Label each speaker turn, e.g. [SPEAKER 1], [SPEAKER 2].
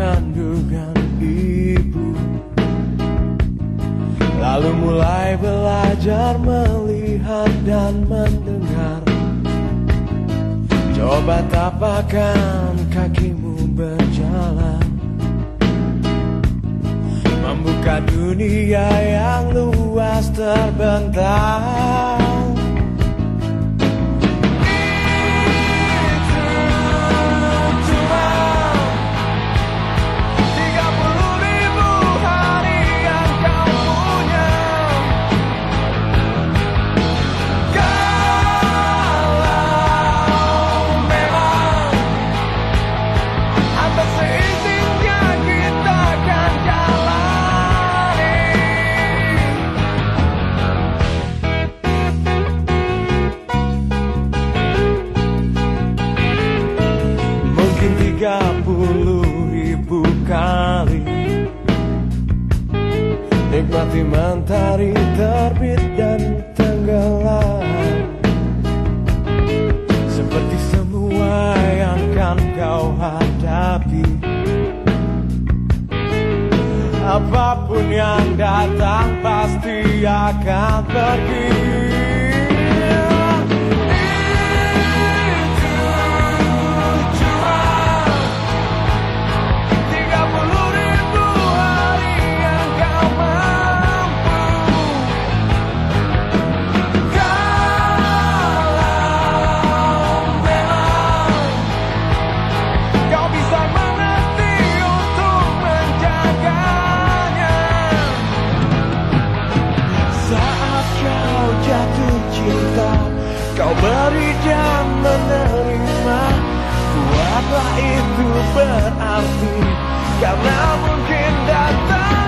[SPEAKER 1] kandungan ibu. Lalu mulai belajar melihat dan mendengar. Coba tapakkan kakimu berjalan. Membuka dunia yang luas terbentang tiga puluh ribu kali. Nikmati mentari terbit dan tenggelam. Seperti semua yang kan kau hadapi. Apa pun yang datang pasti akan pergi Kau beri dan menerima. Buatlah itu berarti. Karena mungkin datang